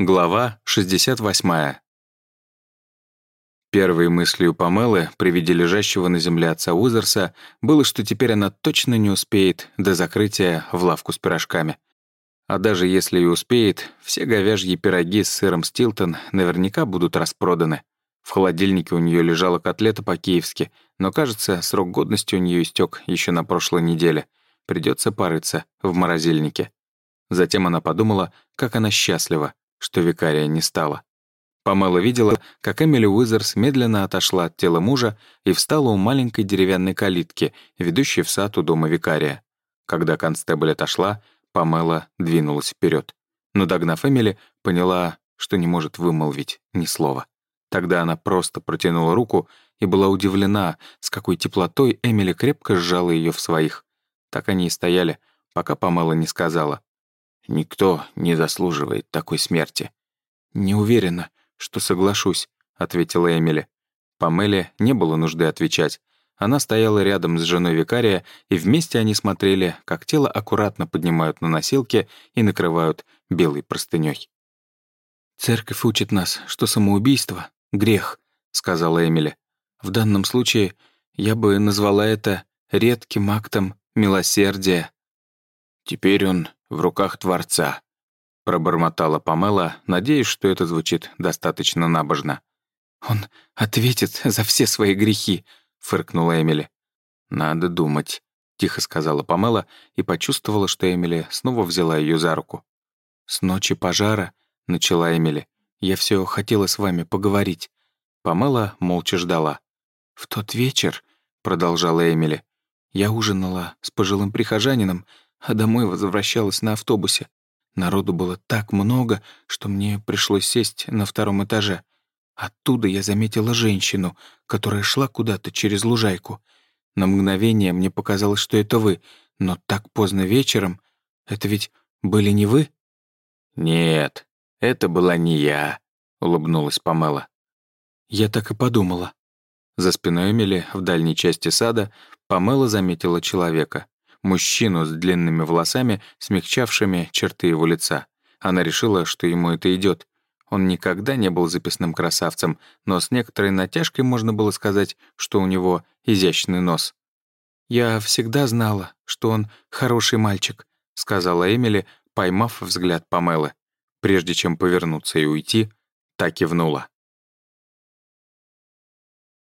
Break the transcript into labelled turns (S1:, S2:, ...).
S1: Глава 68. Первой мыслью Памелы при виде лежащего на земле отца Узерса было, что теперь она точно не успеет до закрытия в лавку с пирожками. А даже если и успеет, все говяжьи пироги с сыром Стилтон наверняка будут распроданы. В холодильнике у нее лежала котлета по-киевски, но, кажется, срок годности у нее истек еще на прошлой неделе. Придется порыться в морозильнике. Затем она подумала, как она счастлива, что викария не стало. Памела видела, как Эмили Уизерс медленно отошла от тела мужа и встала у маленькой деревянной калитки, ведущей в сад у дома викария. Когда констебль отошла, Памела двинулась вперед. Но, догнав Эмили, поняла, что не может вымолвить ни слова. Тогда она просто протянула руку и была удивлена, с какой теплотой Эмили крепко сжала ее в своих. Так они и стояли, пока Памела не сказала. Никто не заслуживает такой смерти. «Не уверена, что соглашусь», — ответила Эмили. Памеле не было нужды отвечать. Она стояла рядом с женой викария, и вместе они смотрели, как тело аккуратно поднимают на носилки и накрывают белой простыней. «Церковь учит нас, что самоубийство — грех», — сказала Эмили. «В данном случае я бы назвала это редким актом милосердия». «Теперь он в руках Творца», — пробормотала Памела, надеясь, что это звучит достаточно набожно. «Он ответит за все свои грехи», — фыркнула Эмили. «Надо думать», — тихо сказала Памела и почувствовала, что Эмили снова взяла ее за руку. «С ночи пожара», — начала Эмили, — «я все хотела с вами поговорить». Памела молча ждала. «В тот вечер», — продолжала Эмили, — «я ужинала с пожилым прихожанином, а домой возвращалась на автобусе. Народу было так много, что мне пришлось сесть на втором этаже. Оттуда я заметила женщину, которая шла куда-то через лужайку. На мгновение мне показалось, что это вы, но так поздно вечером. Это ведь были не вы? «Нет, это была не я», — улыбнулась Памела. Я так и подумала. За спиной Эмили в дальней части сада Памела заметила человека мужчину с длинными волосами, смягчавшими черты его лица. Она решила, что ему это идет. Он никогда не был записным красавцем, но с некоторой натяжкой можно было сказать, что у него изящный нос. «Я всегда знала, что он хороший мальчик», — сказала Эмили, поймав взгляд Памелы. Прежде чем повернуться и уйти, так кивнула.